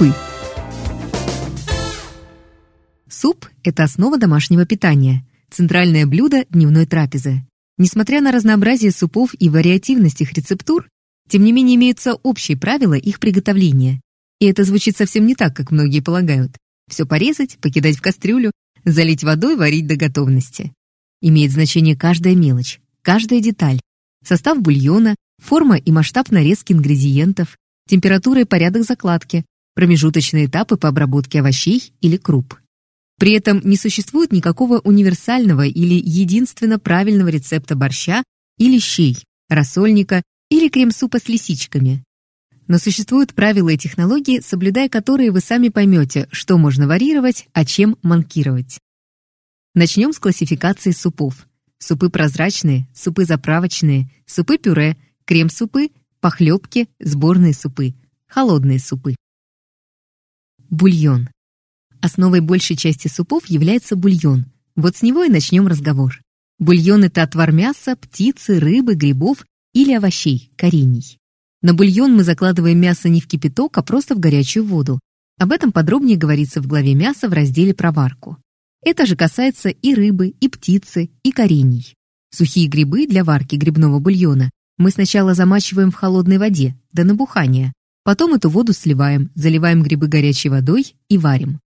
Супы. Суп – это основа домашнего питания, центральное блюдо дневной трапезы. Несмотря на разнообразие супов и вариативность их рецептур, тем не менее имеются общие правила их приготовления. И это звучит совсем не так, как многие полагают. Все порезать, покидать в кастрюлю, залить водой, варить до готовности. Имеет значение каждая мелочь, каждая деталь. Состав бульона, форма и масштаб нарезки ингредиентов, температура и порядок закладки, промежуточные этапы по обработке овощей или круп. При этом не существует никакого универсального или единственно правильного рецепта борща или щей, рассольника или крем-супа с лисичками. Но существуют правила и технологии, соблюдая которые вы сами поймете, что можно варьировать, а чем манкировать. Начнем с классификации супов. Супы прозрачные, супы заправочные, супы-пюре, крем-супы, похлебки, сборные супы, холодные супы. Бульон. Основой большей части супов является бульон. Вот с него и начнем разговор. Бульон – это отвар мяса, птицы, рыбы, грибов или овощей, корений. На бульон мы закладываем мясо не в кипяток, а просто в горячую воду. Об этом подробнее говорится в главе мяса в разделе про варку. Это же касается и рыбы, и птицы, и корений. Сухие грибы для варки грибного бульона мы сначала замачиваем в холодной воде до набухания. Потом эту воду сливаем, заливаем грибы горячей водой и варим.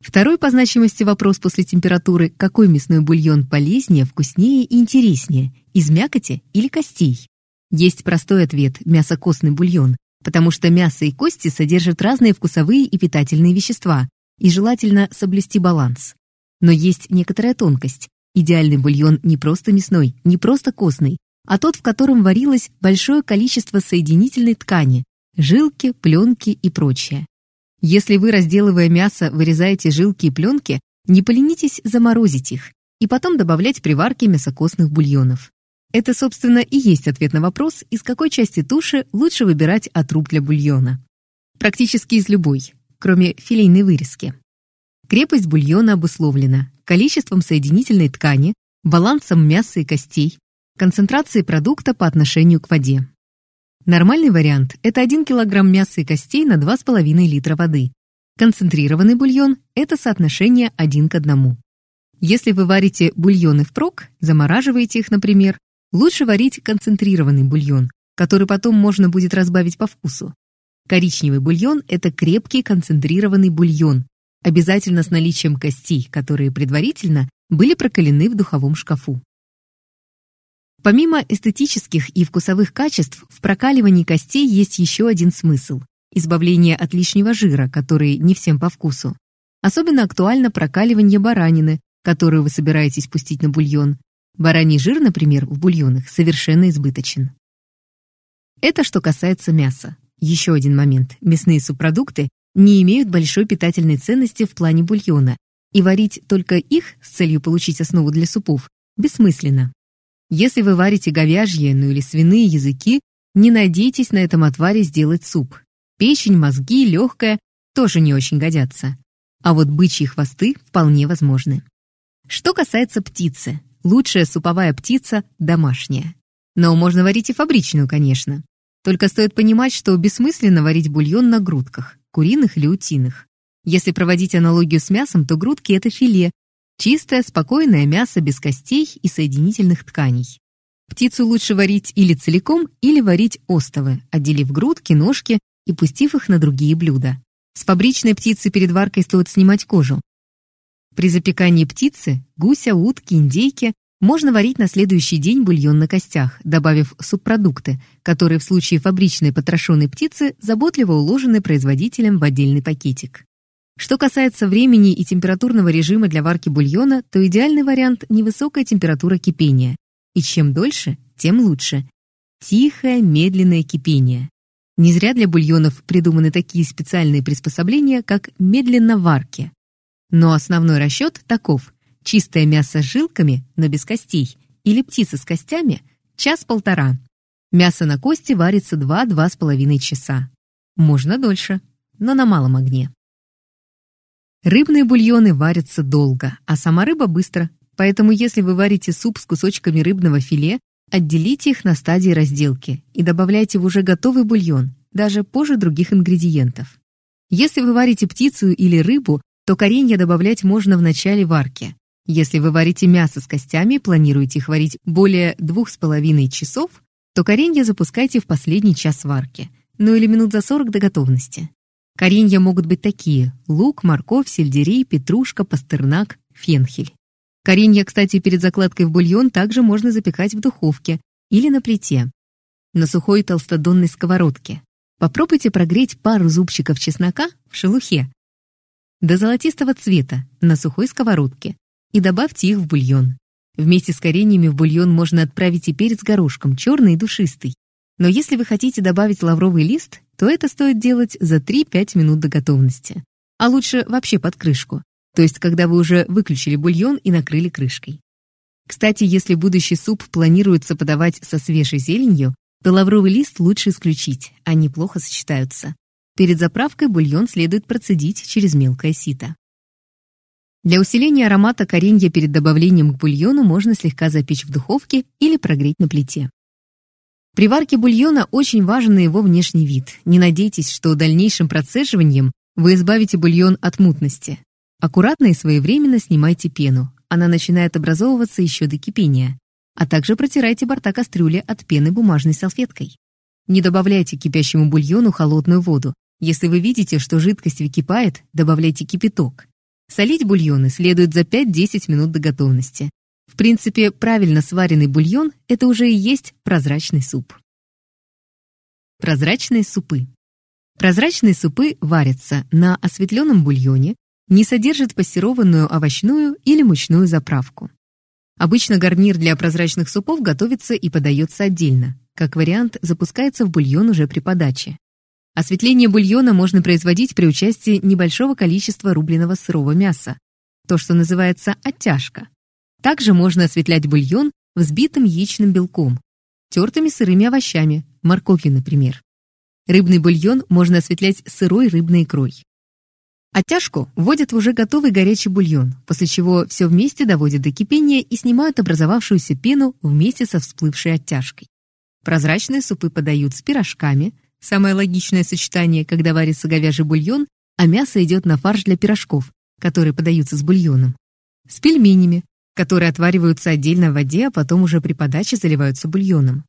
Второй по значимости вопрос после температуры – какой мясной бульон полезнее, вкуснее и интереснее – из мякоти или костей? Есть простой ответ – мясо-костный бульон, потому что мясо и кости содержат разные вкусовые и питательные вещества, и желательно соблюсти баланс. Но есть некоторая тонкость. Идеальный бульон не просто мясной, не просто костный, а тот, в котором варилось большое количество соединительной ткани, жилки, пленки и прочее. Если вы, разделывая мясо, вырезаете жилки и пленки, не поленитесь заморозить их и потом добавлять при варке мясокостных бульонов. Это, собственно, и есть ответ на вопрос, из какой части туши лучше выбирать отруб для бульона. Практически из любой, кроме филейной вырезки. Крепость бульона обусловлена количеством соединительной ткани, балансом мяса и костей, концентрацией продукта по отношению к воде. Нормальный вариант – это 1 кг мяса и костей на 2,5 литра воды. Концентрированный бульон – это соотношение 1 к 1. Если вы варите бульоны впрок, замораживаете их, например, Лучше варить концентрированный бульон, который потом можно будет разбавить по вкусу. Коричневый бульон – это крепкий концентрированный бульон, обязательно с наличием костей, которые предварительно были прокалены в духовом шкафу. Помимо эстетических и вкусовых качеств, в прокаливании костей есть еще один смысл – избавление от лишнего жира, который не всем по вкусу. Особенно актуально прокаливание баранины, которую вы собираетесь пустить на бульон, Бараний жир, например, в бульонах совершенно избыточен. Это что касается мяса. Еще один момент. Мясные субпродукты не имеют большой питательной ценности в плане бульона, и варить только их с целью получить основу для супов бессмысленно. Если вы варите говяжьи, ну или свиные языки, не надейтесь на этом отваре сделать суп. Печень, мозги, легкая тоже не очень годятся. А вот бычьи хвосты вполне возможны. Что касается птицы, Лучшая суповая птица – домашняя. Но можно варить и фабричную, конечно. Только стоит понимать, что бессмысленно варить бульон на грудках, куриных или утиных. Если проводить аналогию с мясом, то грудки – это филе. Чистое, спокойное мясо без костей и соединительных тканей. Птицу лучше варить или целиком, или варить остовы, отделив грудки, ножки и пустив их на другие блюда. С фабричной птицы перед варкой стоит снимать кожу, при запекании птицы, гуся, утки, индейки можно варить на следующий день бульон на костях, добавив субпродукты, которые в случае фабричной потрошенной птицы заботливо уложены производителем в отдельный пакетик. Что касается времени и температурного режима для варки бульона, то идеальный вариант – невысокая температура кипения. И чем дольше, тем лучше. Тихое, медленное кипение. Не зря для бульонов придуманы такие специальные приспособления, как медленно варки. Но основной расчет таков. Чистое мясо с жилками, но без костей, или птица с костями – час-полтора. Мясо на кости варится 2-2,5 часа. Можно дольше, но на малом огне. Рыбные бульоны варятся долго, а сама рыба быстро. Поэтому если вы варите суп с кусочками рыбного филе, отделите их на стадии разделки и добавляйте в уже готовый бульон, даже позже других ингредиентов. Если вы варите птицу или рыбу, то коренья добавлять можно в начале варки. Если вы варите мясо с костями, планируете их варить более двух с половиной часов, то коренья запускайте в последний час варки, ну или минут за 40 до готовности. Коренья могут быть такие – лук, морковь, сельдерей, петрушка, пастернак, фенхель. Коренья, кстати, перед закладкой в бульон также можно запекать в духовке или на плите, на сухой толстодонной сковородке. Попробуйте прогреть пару зубчиков чеснока в шелухе до золотистого цвета на сухой сковородке и добавьте их в бульон. Вместе с кореньями в бульон можно отправить и перец горошком, черный и душистый. Но если вы хотите добавить лавровый лист, то это стоит делать за 3-5 минут до готовности. А лучше вообще под крышку, то есть когда вы уже выключили бульон и накрыли крышкой. Кстати, если будущий суп планируется подавать со свежей зеленью, то лавровый лист лучше исключить, они плохо сочетаются. Перед заправкой бульон следует процедить через мелкое сито. Для усиления аромата коренья перед добавлением к бульону можно слегка запечь в духовке или прогреть на плите. При варке бульона очень важен его внешний вид. Не надейтесь, что дальнейшим процеживанием вы избавите бульон от мутности. Аккуратно и своевременно снимайте пену. Она начинает образовываться еще до кипения. А также протирайте борта кастрюли от пены бумажной салфеткой. Не добавляйте к кипящему бульону холодную воду. Если вы видите, что жидкость выкипает, добавляйте кипяток. Солить бульоны следует за 5-10 минут до готовности. В принципе, правильно сваренный бульон – это уже и есть прозрачный суп. Прозрачные супы. Прозрачные супы варятся на осветленном бульоне, не содержат пассерованную овощную или мучную заправку. Обычно гарнир для прозрачных супов готовится и подается отдельно. Как вариант, запускается в бульон уже при подаче. Осветление бульона можно производить при участии небольшого количества рубленого сырого мяса, то, что называется оттяжка. Также можно осветлять бульон взбитым яичным белком, тертыми сырыми овощами, морковью, например. Рыбный бульон можно осветлять сырой рыбной икрой. Оттяжку вводят в уже готовый горячий бульон, после чего все вместе доводят до кипения и снимают образовавшуюся пену вместе со всплывшей оттяжкой. Прозрачные супы подают с пирожками, самое логичное сочетание, когда варится говяжий бульон, а мясо идет на фарш для пирожков, которые подаются с бульоном. С пельменями, которые отвариваются отдельно в воде, а потом уже при подаче заливаются бульоном.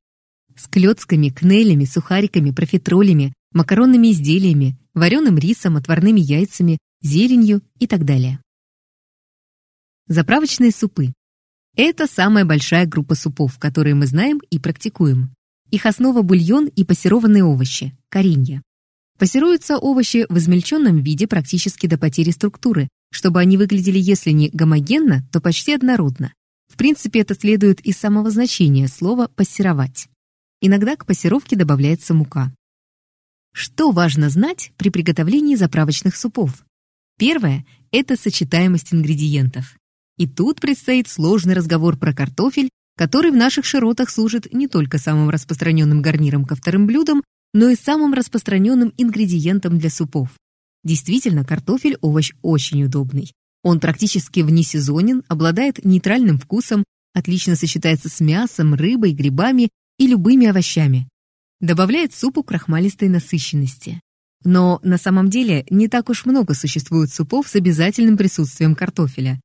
С клетками, кнелями, сухариками, профитролями, макаронными изделиями, вареным рисом, отварными яйцами, зеленью и так далее. Заправочные супы. Это самая большая группа супов, которые мы знаем и практикуем. Их основа бульон и пассерованные овощи, коренья. Пассируются овощи в измельченном виде практически до потери структуры, чтобы они выглядели, если не гомогенно, то почти однородно. В принципе, это следует из самого значения слова «пассеровать». Иногда к пассировке добавляется мука. Что важно знать при приготовлении заправочных супов? Первое – это сочетаемость ингредиентов. И тут предстоит сложный разговор про картофель, который в наших широтах служит не только самым распространенным гарниром ко вторым блюдам, но и самым распространенным ингредиентом для супов. Действительно, картофель – овощ очень удобный. Он практически внесезонен, обладает нейтральным вкусом, отлично сочетается с мясом, рыбой, грибами и любыми овощами. Добавляет супу крахмалистой насыщенности. Но на самом деле не так уж много существует супов с обязательным присутствием картофеля.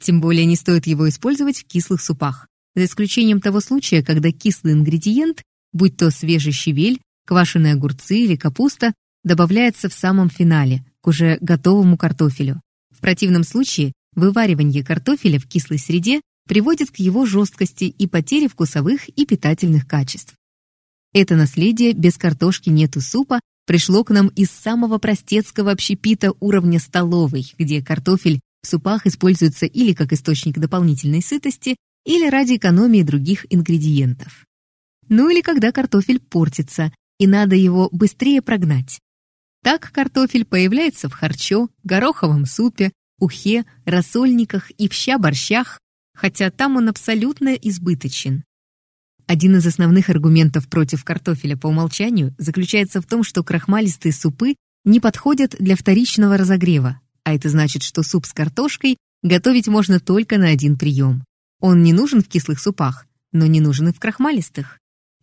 Тем более не стоит его использовать в кислых супах, за исключением того случая, когда кислый ингредиент, будь то свежий щавель, квашеные огурцы или капуста, добавляется в самом финале, к уже готовому картофелю. В противном случае вываривание картофеля в кислой среде приводит к его жесткости и потере вкусовых и питательных качеств. Это наследие «без картошки нету супа» пришло к нам из самого простецкого общепита уровня столовой, где картофель в супах используется или как источник дополнительной сытости, или ради экономии других ингредиентов. Ну или когда картофель портится, и надо его быстрее прогнать. Так картофель появляется в харчо, гороховом супе, ухе, рассольниках и в ща-борщах, хотя там он абсолютно избыточен. Один из основных аргументов против картофеля по умолчанию заключается в том, что крахмалистые супы не подходят для вторичного разогрева, а это значит, что суп с картошкой готовить можно только на один прием. Он не нужен в кислых супах, но не нужен и в крахмалистых.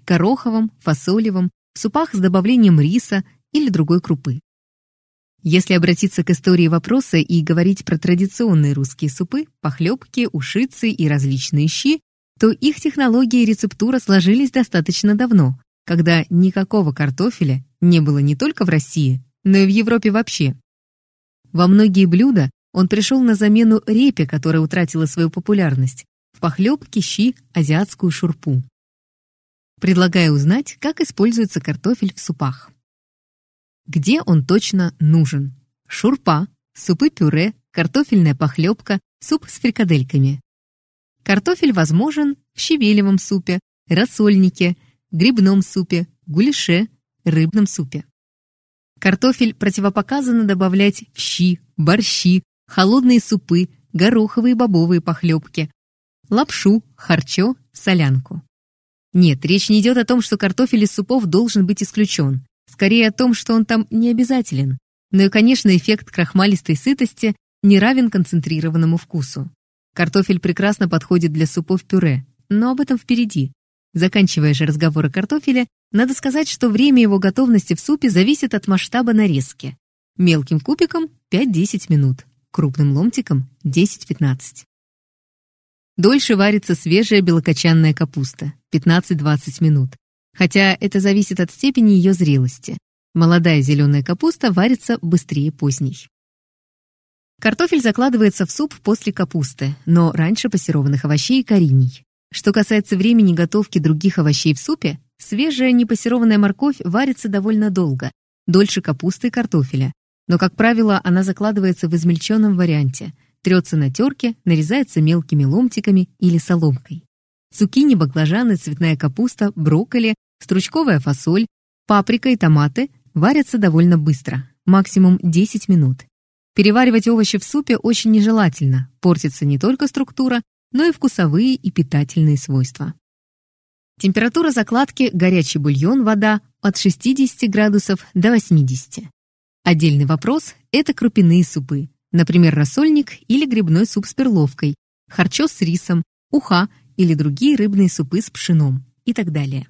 Гороховом, фасолевом, в супах с добавлением риса или другой крупы. Если обратиться к истории вопроса и говорить про традиционные русские супы, похлебки, ушицы и различные щи, то их технология и рецептура сложились достаточно давно, когда никакого картофеля не было не только в России, но и в Европе вообще. Во многие блюда он пришел на замену репе, которая утратила свою популярность, в похлебке, щи, азиатскую шурпу. Предлагаю узнать, как используется картофель в супах. Где он точно нужен? Шурпа, супы-пюре, картофельная похлебка, суп с фрикадельками. Картофель возможен в щавелевом супе, рассольнике, грибном супе, гуляше, рыбном супе. Картофель противопоказано добавлять в щи, борщи, холодные супы, гороховые бобовые похлебки, лапшу, харчо, солянку. Нет, речь не идет о том, что картофель из супов должен быть исключен. Скорее о том, что он там не обязателен. Но и, конечно, эффект крахмалистой сытости не равен концентрированному вкусу. Картофель прекрасно подходит для супов-пюре, но об этом впереди. Заканчивая же разговор о картофеле, надо сказать, что время его готовности в супе зависит от масштаба нарезки. Мелким кубиком 5-10 минут, крупным ломтиком 10-15. Дольше варится свежая белокочанная капуста 15-20 минут, хотя это зависит от степени ее зрелости. Молодая зеленая капуста варится быстрее поздней. Картофель закладывается в суп после капусты, но раньше пассерованных овощей и кореней. Что касается времени готовки других овощей в супе, свежая непассерованная морковь варится довольно долго, дольше капусты и картофеля. Но, как правило, она закладывается в измельченном варианте, трется на терке, нарезается мелкими ломтиками или соломкой. Цукини, баклажаны, цветная капуста, брокколи, стручковая фасоль, паприка и томаты варятся довольно быстро, максимум 10 минут. Переваривать овощи в супе очень нежелательно, портится не только структура, но и вкусовые и питательные свойства. Температура закладки горячий бульон, вода от 60 градусов до 80. Отдельный вопрос – это крупяные супы, например, рассольник или грибной суп с перловкой, харчо с рисом, уха или другие рыбные супы с пшеном и так далее.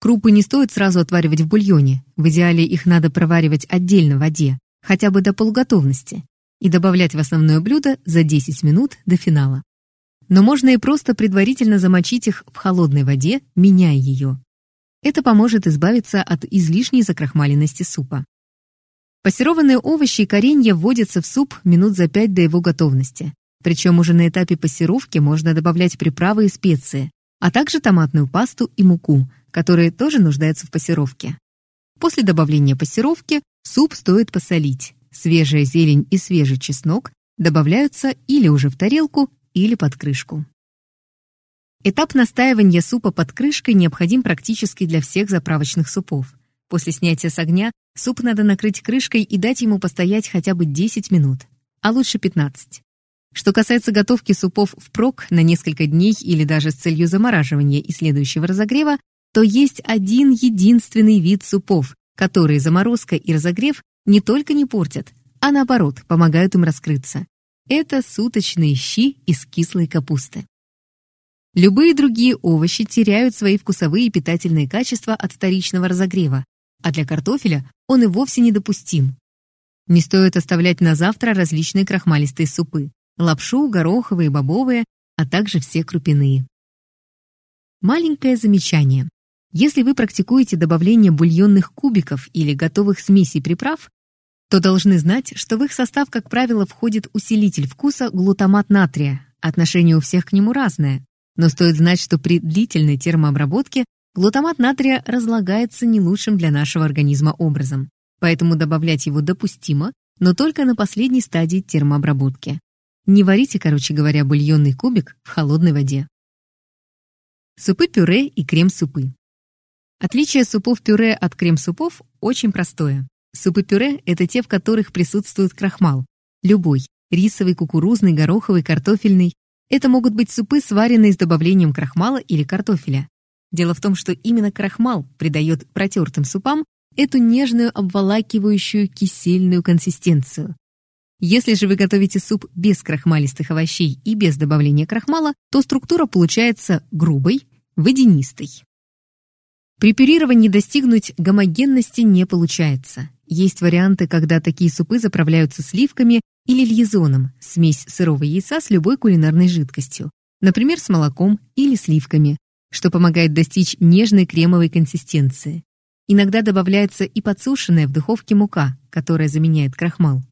Крупы не стоит сразу отваривать в бульоне, в идеале их надо проваривать отдельно в воде, хотя бы до полуготовности, и добавлять в основное блюдо за 10 минут до финала. Но можно и просто предварительно замочить их в холодной воде, меняя ее. Это поможет избавиться от излишней закрахмаленности супа. Пассерованные овощи и коренья вводятся в суп минут за 5 до его готовности. Причем уже на этапе пассировки можно добавлять приправы и специи, а также томатную пасту и муку, которые тоже нуждаются в пассировке. После добавления пассировки суп стоит посолить. Свежая зелень и свежий чеснок добавляются или уже в тарелку, или под крышку. Этап настаивания супа под крышкой необходим практически для всех заправочных супов. После снятия с огня суп надо накрыть крышкой и дать ему постоять хотя бы 10 минут, а лучше 15. Что касается готовки супов впрок на несколько дней или даже с целью замораживания и следующего разогрева, то есть один единственный вид супов, которые заморозка и разогрев не только не портят, а наоборот помогают им раскрыться. Это суточные щи из кислой капусты. Любые другие овощи теряют свои вкусовые и питательные качества от вторичного разогрева, а для картофеля он и вовсе недопустим. Не стоит оставлять на завтра различные крахмалистые супы, лапшу, гороховые, бобовые, а также все крупяные. Маленькое замечание. Если вы практикуете добавление бульонных кубиков или готовых смесей приправ, то должны знать, что в их состав, как правило, входит усилитель вкуса глутамат натрия. Отношение у всех к нему разное. Но стоит знать, что при длительной термообработке глутамат натрия разлагается не лучшим для нашего организма образом. Поэтому добавлять его допустимо, но только на последней стадии термообработки. Не варите, короче говоря, бульонный кубик в холодной воде. Супы-пюре и крем-супы. Отличие супов-пюре от крем-супов очень простое. Супы-пюре – это те, в которых присутствует крахмал. Любой – рисовый, кукурузный, гороховый, картофельный. Это могут быть супы, сваренные с добавлением крахмала или картофеля. Дело в том, что именно крахмал придает протертым супам эту нежную обволакивающую кисельную консистенцию. Если же вы готовите суп без крахмалистых овощей и без добавления крахмала, то структура получается грубой, водянистой. При пюрировании достигнуть гомогенности не получается. Есть варианты, когда такие супы заправляются сливками или льезоном, смесь сырого яйца с любой кулинарной жидкостью, например, с молоком или сливками, что помогает достичь нежной кремовой консистенции. Иногда добавляется и подсушенная в духовке мука, которая заменяет крахмал.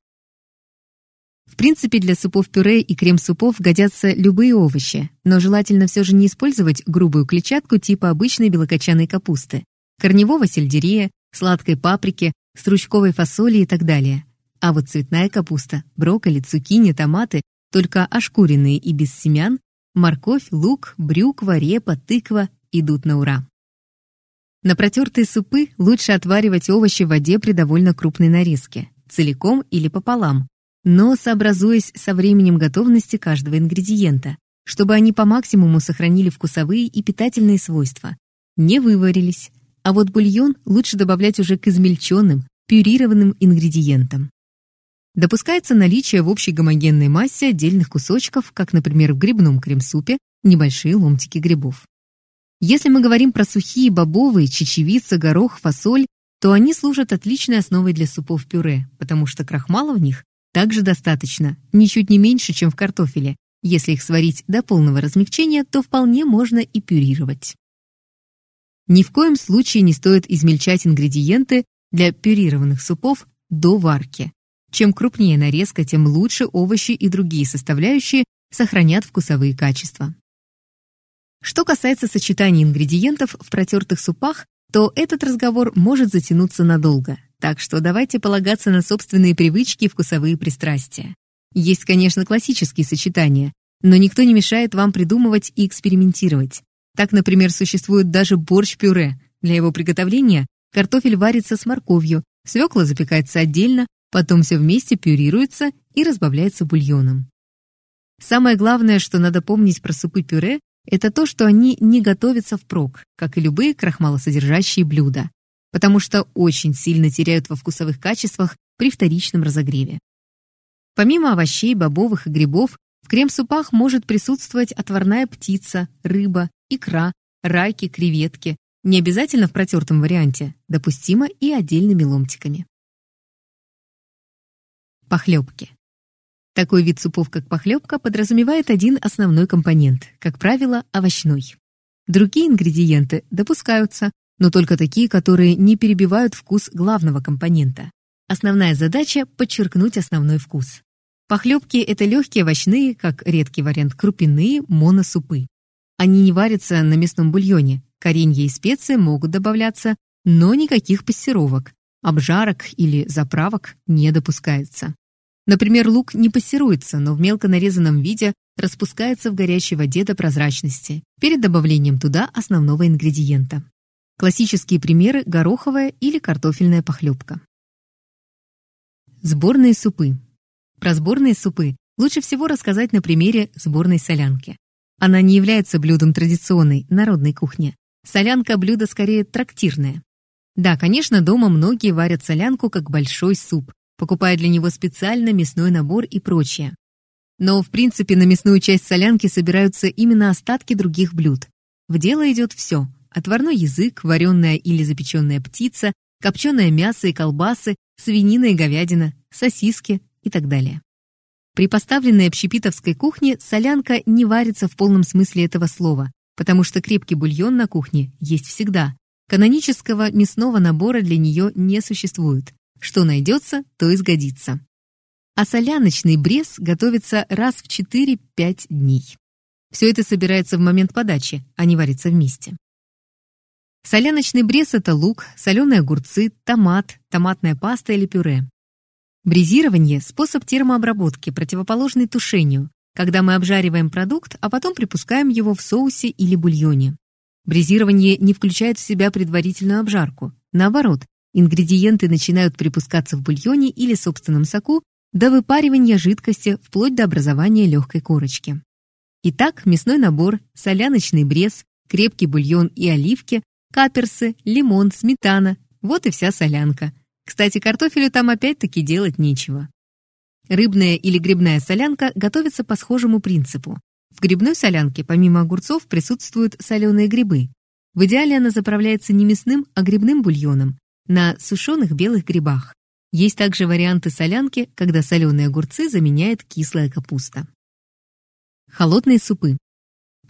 В принципе, для супов-пюре и крем-супов годятся любые овощи, но желательно все же не использовать грубую клетчатку типа обычной белокочанной капусты, корневого сельдерея, сладкой паприки, стручковой фасоли и так далее. А вот цветная капуста, брокколи, цукини, томаты, только ошкуренные и без семян, морковь, лук, брюква, репа, тыква идут на ура. На протертые супы лучше отваривать овощи в воде при довольно крупной нарезке, целиком или пополам, но сообразуясь со временем готовности каждого ингредиента, чтобы они по максимуму сохранили вкусовые и питательные свойства, не выварились, а вот бульон лучше добавлять уже к измельченным, пюрированным ингредиентам. Допускается наличие в общей гомогенной массе отдельных кусочков, как, например, в грибном крем-супе, небольшие ломтики грибов. Если мы говорим про сухие бобовые, чечевица, горох, фасоль, то они служат отличной основой для супов-пюре, потому что крахмала в них также достаточно, ничуть не меньше, чем в картофеле. Если их сварить до полного размягчения, то вполне можно и пюрировать. Ни в коем случае не стоит измельчать ингредиенты для пюрированных супов до варки. Чем крупнее нарезка, тем лучше овощи и другие составляющие сохранят вкусовые качества. Что касается сочетания ингредиентов в протертых супах, то этот разговор может затянуться надолго, так что давайте полагаться на собственные привычки и вкусовые пристрастия. Есть, конечно, классические сочетания, но никто не мешает вам придумывать и экспериментировать. Так, например, существует даже борщ-пюре. Для его приготовления картофель варится с морковью, свекла запекается отдельно, потом все вместе пюрируется и разбавляется бульоном. Самое главное, что надо помнить про супы-пюре, это то, что они не готовятся впрок, как и любые крахмалосодержащие блюда, потому что очень сильно теряют во вкусовых качествах при вторичном разогреве. Помимо овощей, бобовых и грибов, в крем-супах может присутствовать отварная птица, рыба, икра, райки, креветки. Не обязательно в протертом варианте, допустимо и отдельными ломтиками. Похлебки. Такой вид супов, как похлебка, подразумевает один основной компонент, как правило, овощной. Другие ингредиенты допускаются, но только такие, которые не перебивают вкус главного компонента. Основная задача – подчеркнуть основной вкус. Похлебки – это легкие овощные, как редкий вариант крупяные, моносупы. Они не варятся на мясном бульоне. Коренья и специи могут добавляться, но никаких пассировок, обжарок или заправок не допускается. Например, лук не пассируется, но в мелко нарезанном виде распускается в горячей воде до прозрачности перед добавлением туда основного ингредиента. Классические примеры – гороховая или картофельная похлебка. Сборные супы. Про сборные супы лучше всего рассказать на примере сборной солянки. Она не является блюдом традиционной, народной кухни. Солянка – блюдо скорее трактирное. Да, конечно, дома многие варят солянку как большой суп, покупая для него специально мясной набор и прочее. Но, в принципе, на мясную часть солянки собираются именно остатки других блюд. В дело идет все – отварной язык, вареная или запеченная птица, копченое мясо и колбасы, свинина и говядина, сосиски и так далее. При поставленной общепитовской кухне солянка не варится в полном смысле этого слова, потому что крепкий бульон на кухне есть всегда. Канонического мясного набора для нее не существует. Что найдется, то и сгодится. А соляночный брез готовится раз в 4-5 дней. Все это собирается в момент подачи, а не варится вместе. Соляночный брез – это лук, соленые огурцы, томат, томатная паста или пюре. Брезирование – способ термообработки, противоположный тушению, когда мы обжариваем продукт, а потом припускаем его в соусе или бульоне. Брезирование не включает в себя предварительную обжарку. Наоборот, ингредиенты начинают припускаться в бульоне или собственном соку до выпаривания жидкости вплоть до образования легкой корочки. Итак, мясной набор, соляночный брез, крепкий бульон и оливки, каперсы, лимон, сметана – вот и вся солянка – кстати, картофелю там опять-таки делать нечего. Рыбная или грибная солянка готовится по схожему принципу. В грибной солянке помимо огурцов присутствуют соленые грибы. В идеале она заправляется не мясным, а грибным бульоном на сушеных белых грибах, Есть также варианты солянки, когда соленые огурцы заменяет кислая капуста. Холодные супы.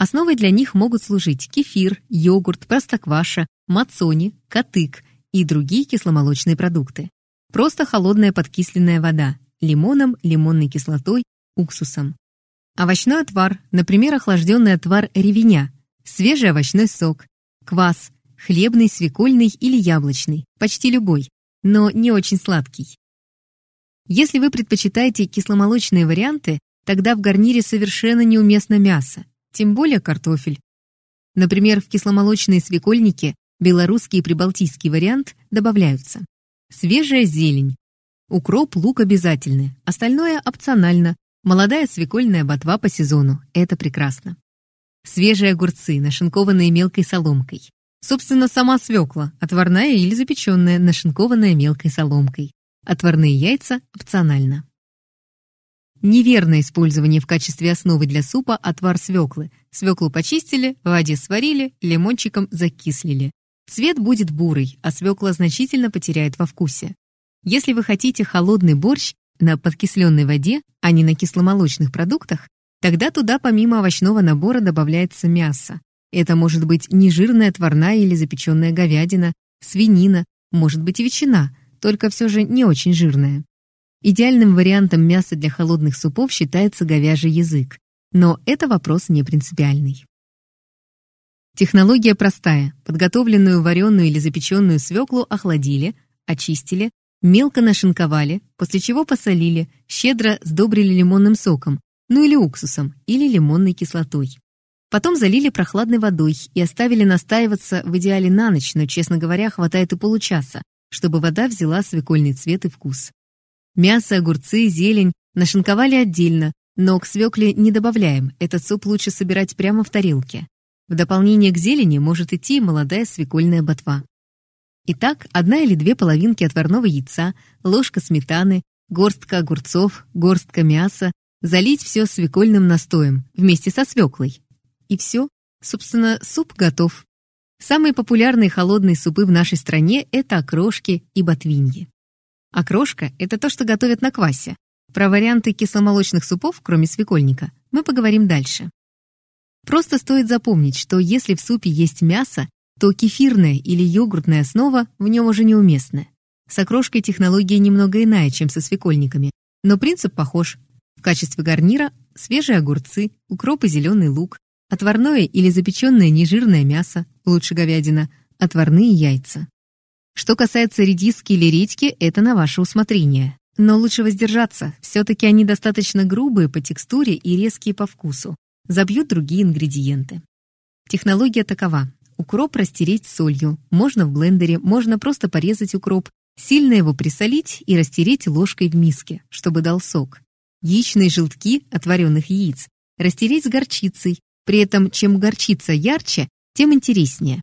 Основой для них могут служить кефир, йогурт, простокваша, мацони, катык и другие кисломолочные продукты. Просто холодная подкисленная вода лимоном, лимонной кислотой, уксусом. Овощной отвар, например, охлажденный отвар ревеня, свежий овощной сок, квас, хлебный, свекольный или яблочный, почти любой, но не очень сладкий. Если вы предпочитаете кисломолочные варианты, тогда в гарнире совершенно неуместно мясо, тем более картофель. Например, в кисломолочные свекольники белорусский и прибалтийский вариант добавляются. Свежая зелень. Укроп, лук обязательны, остальное опционально. Молодая свекольная ботва по сезону. Это прекрасно. Свежие огурцы, нашинкованные мелкой соломкой. Собственно, сама свекла, отварная или запеченная, нашинкованная мелкой соломкой. Отварные яйца опционально. Неверное использование в качестве основы для супа отвар свеклы. Свеклу почистили, в воде сварили, лимончиком закислили. Цвет будет бурый, а свекла значительно потеряет во вкусе. Если вы хотите холодный борщ на подкисленной воде, а не на кисломолочных продуктах, тогда туда помимо овощного набора добавляется мясо. Это может быть нежирная отварная или запеченная говядина, свинина, может быть и ветчина, только все же не очень жирная. Идеальным вариантом мяса для холодных супов считается говяжий язык, но это вопрос не принципиальный. Технология простая. Подготовленную вареную или запеченную свеклу охладили, очистили, мелко нашинковали, после чего посолили, щедро сдобрили лимонным соком, ну или уксусом, или лимонной кислотой. Потом залили прохладной водой и оставили настаиваться в идеале на ночь, но, честно говоря, хватает и получаса, чтобы вода взяла свекольный цвет и вкус. Мясо, огурцы, зелень нашинковали отдельно, но к свекле не добавляем, этот суп лучше собирать прямо в тарелке. В дополнение к зелени может идти молодая свекольная ботва. Итак, одна или две половинки отварного яйца, ложка сметаны, горстка огурцов, горстка мяса, залить все свекольным настоем вместе со свеклой. И все, собственно, суп готов. Самые популярные холодные супы в нашей стране – это окрошки и ботвиньи. Окрошка – это то, что готовят на квасе. Про варианты кисломолочных супов, кроме свекольника, мы поговорим дальше. Просто стоит запомнить, что если в супе есть мясо, то кефирная или йогуртная основа в нем уже неуместна. С окрошкой технология немного иная, чем со свекольниками, но принцип похож. В качестве гарнира свежие огурцы, укроп и зеленый лук, отварное или запеченное нежирное мясо, лучше говядина, отварные яйца. Что касается редиски или редьки, это на ваше усмотрение. Но лучше воздержаться, все-таки они достаточно грубые по текстуре и резкие по вкусу. Забьют другие ингредиенты. Технология такова. Укроп растереть солью. Можно в блендере, можно просто порезать укроп, сильно его присолить и растереть ложкой в миске, чтобы дал сок. Яичные желтки от вареных яиц растереть с горчицей. При этом, чем горчица ярче, тем интереснее.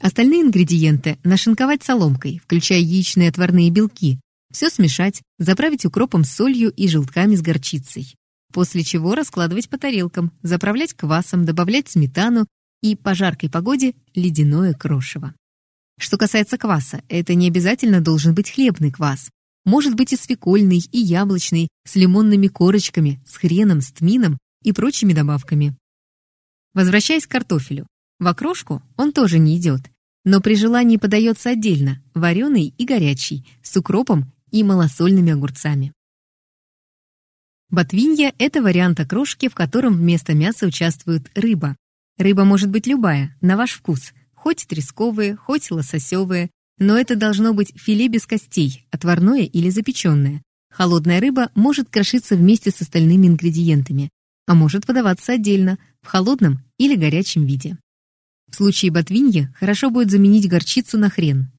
Остальные ингредиенты нашинковать соломкой, включая яичные отварные белки, все смешать, заправить укропом с солью и желтками с горчицей. После чего раскладывать по тарелкам, заправлять квасом, добавлять сметану и по жаркой погоде ледяное крошево. Что касается кваса, это не обязательно должен быть хлебный квас. Может быть и свекольный, и яблочный, с лимонными корочками, с хреном, с тмином и прочими добавками. Возвращаясь к картофелю. В окрошку он тоже не идет, но при желании подается отдельно, вареный и горячий, с укропом и малосольными огурцами. Ботвинья – это вариант окрошки, в котором вместо мяса участвует рыба. Рыба может быть любая, на ваш вкус, хоть тресковые, хоть лососевые, но это должно быть филе без костей, отварное или запеченное. Холодная рыба может крошиться вместе с остальными ингредиентами, а может подаваться отдельно, в холодном или горячем виде. В случае ботвинья хорошо будет заменить горчицу на хрен.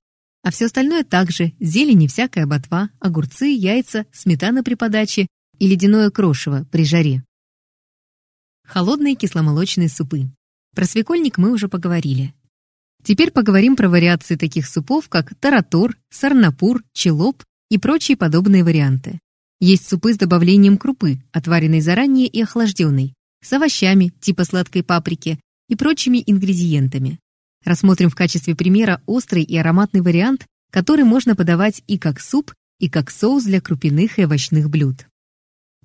А все остальное также – зелень и всякая ботва, огурцы, яйца, сметана при подаче и ледяное крошево при жаре. Холодные кисломолочные супы. Про свекольник мы уже поговорили. Теперь поговорим про вариации таких супов, как таратор, сарнапур, челоп и прочие подобные варианты. Есть супы с добавлением крупы, отваренной заранее и охлажденной, с овощами, типа сладкой паприки, и прочими ингредиентами. Рассмотрим в качестве примера острый и ароматный вариант, который можно подавать и как суп, и как соус для крупяных и овощных блюд.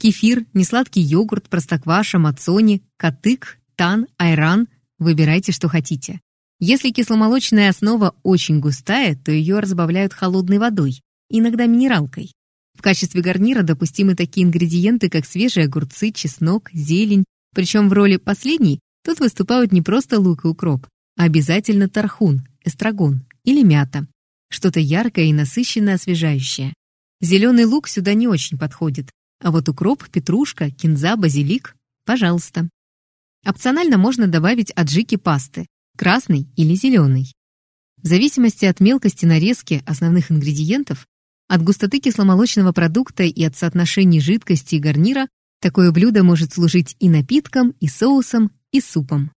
Кефир, несладкий йогурт, простокваша, мацони, катык, тан, айран – выбирайте, что хотите. Если кисломолочная основа очень густая, то ее разбавляют холодной водой, иногда минералкой. В качестве гарнира допустимы такие ингредиенты, как свежие огурцы, чеснок, зелень, причем в роли последней тут выступают не просто лук и укроп, а обязательно тархун, эстрагон или мята, что-то яркое и насыщенное освежающее. Зеленый лук сюда не очень подходит, а вот укроп, петрушка, кинза, базилик – пожалуйста. Опционально можно добавить аджики пасты, красный или зеленый. В зависимости от мелкости нарезки основных ингредиентов от густоты кисломолочного продукта и от соотношений жидкости и гарнира такое блюдо может служить и напитком, и соусом, и супом.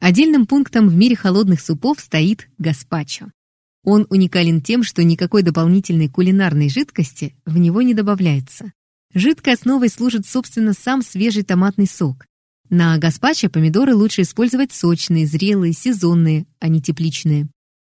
Отдельным пунктом в мире холодных супов стоит гаспачо. Он уникален тем, что никакой дополнительной кулинарной жидкости в него не добавляется. Жидкой основой служит, собственно, сам свежий томатный сок. На гаспачо помидоры лучше использовать сочные, зрелые, сезонные, а не тепличные.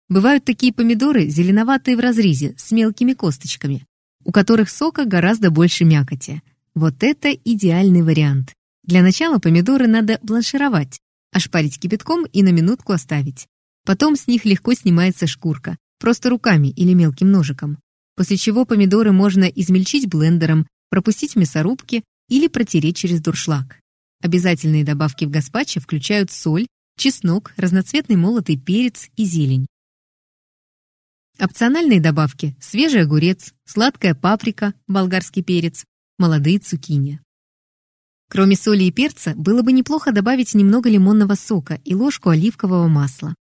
Бывают такие помидоры, зеленоватые в разрезе, с мелкими косточками, у которых сока гораздо больше мякоти. Вот это идеальный вариант. Для начала помидоры надо бланшировать, ошпарить кипятком и на минутку оставить. Потом с них легко снимается шкурка, просто руками или мелким ножиком. После чего помидоры можно измельчить блендером, пропустить в мясорубке или протереть через дуршлаг. Обязательные добавки в гаспачо включают соль, чеснок, разноцветный молотый перец и зелень. Опциональные добавки – свежий огурец, сладкая паприка, болгарский перец, молодые цукини. Кроме соли и перца, было бы неплохо добавить немного лимонного сока и ложку оливкового масла.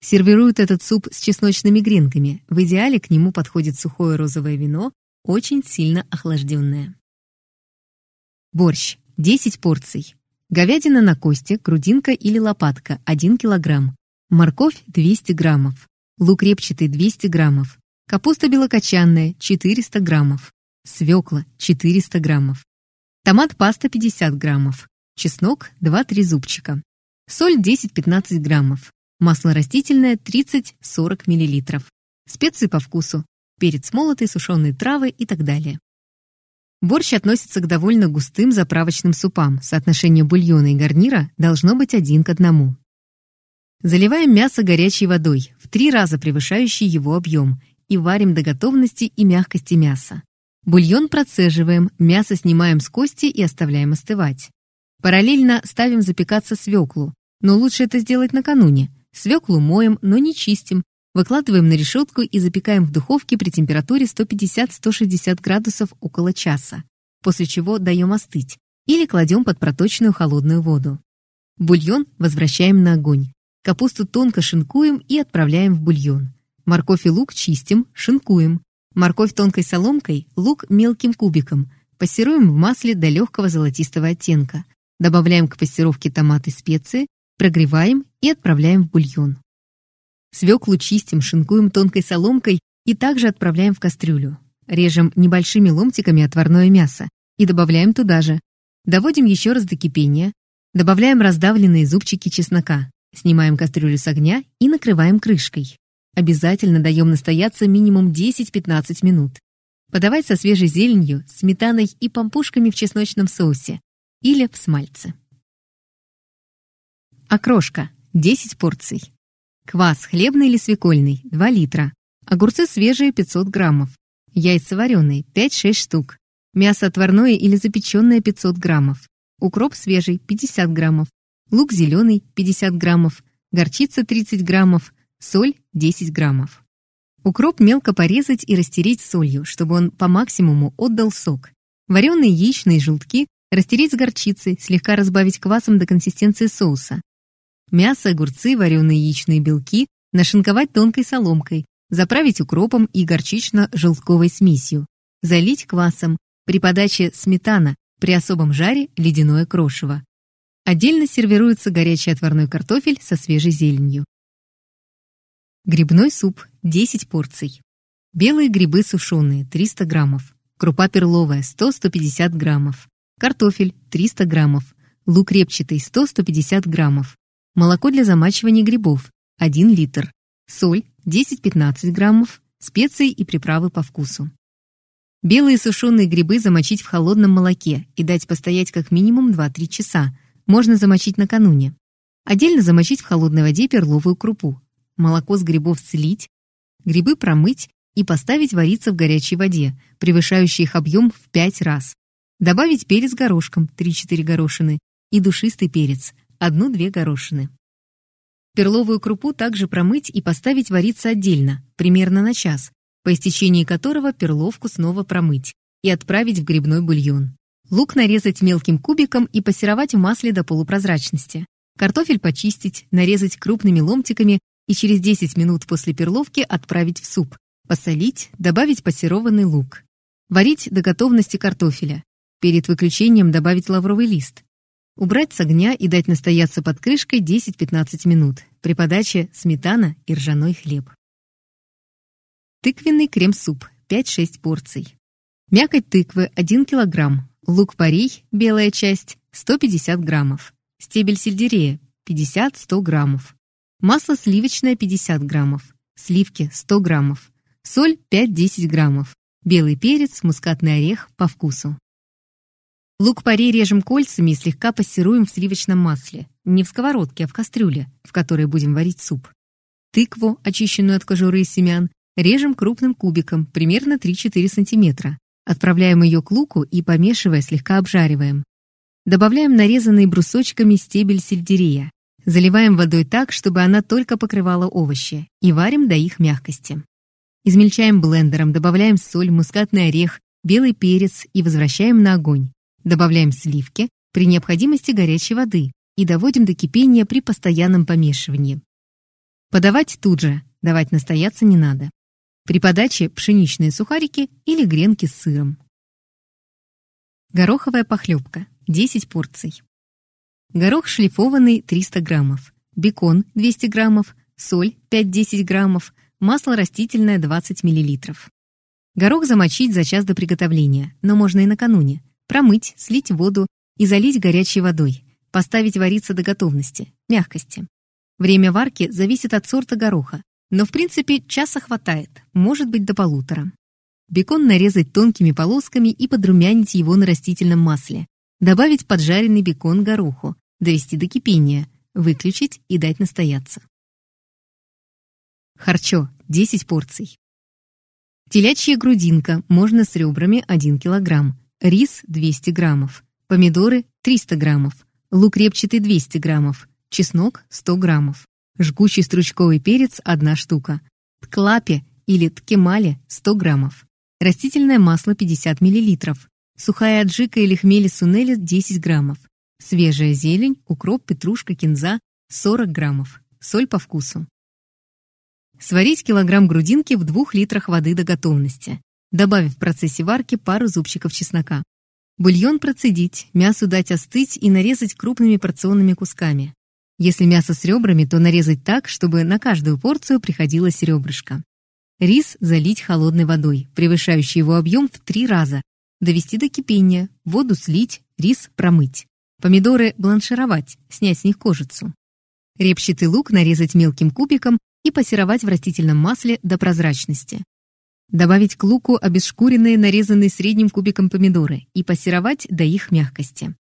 Сервируют этот суп с чесночными гренками. В идеале к нему подходит сухое розовое вино, очень сильно охлажденное. Борщ. 10 порций. Говядина на кости, грудинка или лопатка – 1 кг. Морковь – 200 граммов лук репчатый 200 граммов, капуста белокочанная 400 граммов, свекла 400 граммов, томат паста 50 граммов, чеснок 2-3 зубчика, соль 10-15 граммов, масло растительное 30-40 миллилитров, специи по вкусу, перец молотый, сушеные травы и так далее. Борщ относится к довольно густым заправочным супам. Соотношение бульона и гарнира должно быть один к одному. Заливаем мясо горячей водой, в три раза превышающей его объем, и варим до готовности и мягкости мяса. Бульон процеживаем, мясо снимаем с кости и оставляем остывать. Параллельно ставим запекаться свеклу, но лучше это сделать накануне. Свеклу моем, но не чистим, выкладываем на решетку и запекаем в духовке при температуре 150-160 градусов около часа, после чего даем остыть или кладем под проточную холодную воду. Бульон возвращаем на огонь. Капусту тонко шинкуем и отправляем в бульон. Морковь и лук чистим, шинкуем. Морковь тонкой соломкой, лук мелким кубиком. Пассируем в масле до легкого золотистого оттенка. Добавляем к пассировке томаты специи, прогреваем и отправляем в бульон. Свеклу чистим, шинкуем тонкой соломкой и также отправляем в кастрюлю. Режем небольшими ломтиками отварное мясо и добавляем туда же. Доводим еще раз до кипения. Добавляем раздавленные зубчики чеснока. Снимаем кастрюлю с огня и накрываем крышкой. Обязательно даем настояться минимум 10-15 минут. Подавать со свежей зеленью, сметаной и пампушками в чесночном соусе или в смальце. Окрошка. 10 порций. Квас хлебный или свекольный – 2 литра. Огурцы свежие – 500 граммов. Яйца вареные – 5-6 штук. Мясо отварное или запеченное – 500 граммов. Укроп свежий – 50 граммов лук зеленый 50 граммов, горчица 30 граммов, соль 10 граммов. Укроп мелко порезать и растереть солью, чтобы он по максимуму отдал сок. Вареные яичные желтки растереть с горчицей, слегка разбавить квасом до консистенции соуса. Мясо, огурцы, вареные яичные белки нашинковать тонкой соломкой, заправить укропом и горчично-желтковой смесью, залить квасом, при подаче сметана, при особом жаре ледяное крошево. Отдельно сервируется горячий отварной картофель со свежей зеленью. Грибной суп 10 порций. Белые грибы сушеные 300 граммов. Крупа перловая 100-150 граммов. Картофель 300 граммов. Лук репчатый 100-150 граммов. Молоко для замачивания грибов 1 литр. Соль 10-15 граммов. специи и приправы по вкусу. Белые сушеные грибы замочить в холодном молоке и дать постоять как минимум 2-3 часа. Можно замочить накануне. Отдельно замочить в холодной воде перловую крупу. Молоко с грибов слить, грибы промыть и поставить вариться в горячей воде, превышающей их объем в 5 раз. Добавить перец горошком 3-4 горошины и душистый перец 1-2 горошины. Перловую крупу также промыть и поставить вариться отдельно, примерно на час, по истечении которого перловку снова промыть и отправить в грибной бульон. Лук нарезать мелким кубиком и пассеровать в масле до полупрозрачности. Картофель почистить, нарезать крупными ломтиками и через 10 минут после перловки отправить в суп, посолить, добавить пассерованный лук. Варить до готовности картофеля. Перед выключением добавить лавровый лист. Убрать с огня и дать настояться под крышкой 10-15 минут. При подаче сметана и ржаной хлеб. Тыквенный крем-суп 5-6 порций. Мякоть тыквы 1 кг. Лук-порей, белая часть, 150 граммов. Стебель сельдерея 50-100 граммов. Масло сливочное 50 граммов. Сливки 100 граммов. Соль 5-10 граммов. Белый перец, мускатный орех по вкусу. Лук-порей режем кольцами и слегка пассируем в сливочном масле. Не в сковородке, а в кастрюле, в которой будем варить суп. Тыкву, очищенную от кожуры и семян, режем крупным кубиком, примерно 3-4 см. Отправляем ее к луку и, помешивая, слегка обжариваем. Добавляем нарезанный брусочками стебель сельдерея. Заливаем водой так, чтобы она только покрывала овощи, и варим до их мягкости. Измельчаем блендером, добавляем соль, мускатный орех, белый перец и возвращаем на огонь. Добавляем сливки, при необходимости горячей воды и доводим до кипения при постоянном помешивании. Подавать тут же, давать настояться не надо. При подаче пшеничные сухарики или гренки с сыром. Гороховая похлебка. 10 порций. Горох шлифованный 300 граммов. Бекон 200 граммов. Соль 5-10 граммов. Масло растительное 20 миллилитров. Горох замочить за час до приготовления, но можно и накануне промыть, слить воду и залить горячей водой, поставить вариться до готовности, мягкости. Время варки зависит от сорта гороха, но в принципе часа хватает, может быть до полутора. Бекон нарезать тонкими полосками и подрумянить его на растительном масле. Добавить поджаренный бекон гороху, довести до кипения, выключить и дать настояться. Харчо 10 порций. Телячья грудинка можно с ребрами 1 кг, рис 200 граммов, помидоры 300 граммов, лук репчатый 200 граммов, чеснок 100 граммов, жгучий стручковый перец 1 штука, тклапе или ткемале 100 граммов, растительное масло 50 миллилитров, сухая аджика или хмели сунели 10 граммов, свежая зелень, укроп, петрушка, кинза 40 граммов, соль по вкусу. Сварить килограмм грудинки в 2 литрах воды до готовности добавив в процессе варки пару зубчиков чеснока. Бульон процедить, мясу дать остыть и нарезать крупными порционными кусками. Если мясо с ребрами, то нарезать так, чтобы на каждую порцию приходилось ребрышко. Рис залить холодной водой, превышающей его объем в три раза. Довести до кипения, воду слить, рис промыть. Помидоры бланшировать, снять с них кожицу. Репчатый лук нарезать мелким кубиком и пассеровать в растительном масле до прозрачности. Добавить к луку обесшкуренные, нарезанные средним кубиком помидоры и пассеровать до их мягкости.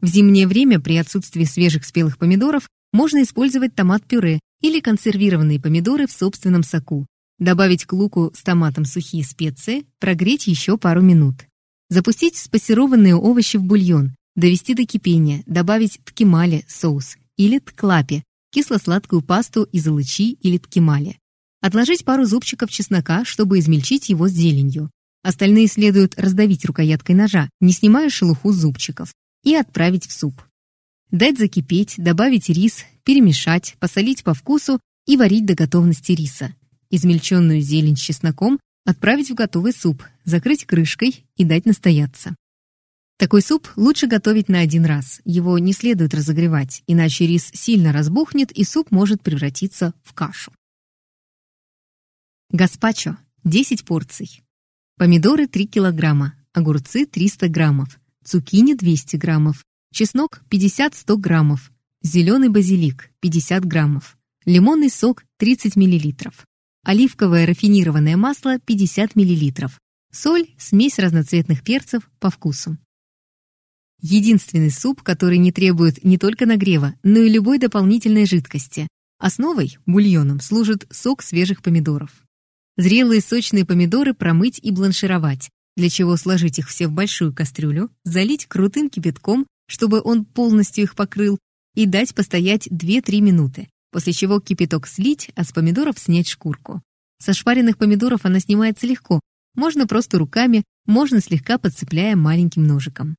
В зимнее время при отсутствии свежих спелых помидоров можно использовать томат-пюре или консервированные помидоры в собственном соку. Добавить к луку с томатом сухие специи, прогреть еще пару минут. Запустить спассерованные овощи в бульон, довести до кипения, добавить ткемали соус или тклапи, кисло-сладкую пасту из алычи или ткемали. Отложить пару зубчиков чеснока, чтобы измельчить его с зеленью. Остальные следует раздавить рукояткой ножа, не снимая шелуху зубчиков, и отправить в суп. Дать закипеть, добавить рис, перемешать, посолить по вкусу и варить до готовности риса. Измельченную зелень с чесноком отправить в готовый суп, закрыть крышкой и дать настояться. Такой суп лучше готовить на один раз. Его не следует разогревать, иначе рис сильно разбухнет и суп может превратиться в кашу. Гаспачо – 10 порций. Помидоры – 3 килограмма, огурцы – 300 граммов, цукини – 200 граммов, чеснок – 50-100 граммов, зеленый базилик – 50 граммов, лимонный сок – 30 миллилитров. Оливковое рафинированное масло 50 мл, соль, смесь разноцветных перцев по вкусу. Единственный суп, который не требует не только нагрева, но и любой дополнительной жидкости. Основой, бульоном, служит сок свежих помидоров. Зрелые сочные помидоры промыть и бланшировать, для чего сложить их все в большую кастрюлю, залить крутым кипятком, чтобы он полностью их покрыл, и дать постоять 2-3 минуты, после чего кипяток слить, а с помидоров снять шкурку. Со шпаренных помидоров она снимается легко, можно просто руками, можно слегка подцепляя маленьким ножиком.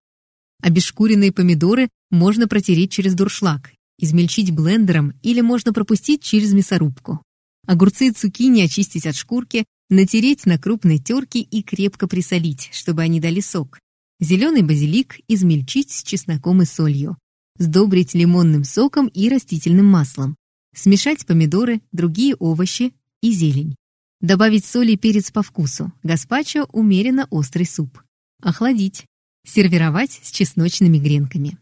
Обезшкуренные помидоры можно протереть через дуршлаг, измельчить блендером или можно пропустить через мясорубку. Огурцы и цукини очистить от шкурки, натереть на крупной терке и крепко присолить, чтобы они дали сок. Зеленый базилик измельчить с чесноком и солью. Сдобрить лимонным соком и растительным маслом. Смешать помидоры, другие овощи и зелень. Добавить соль и перец по вкусу. Гаспачо – умеренно острый суп. Охладить. Сервировать с чесночными гренками.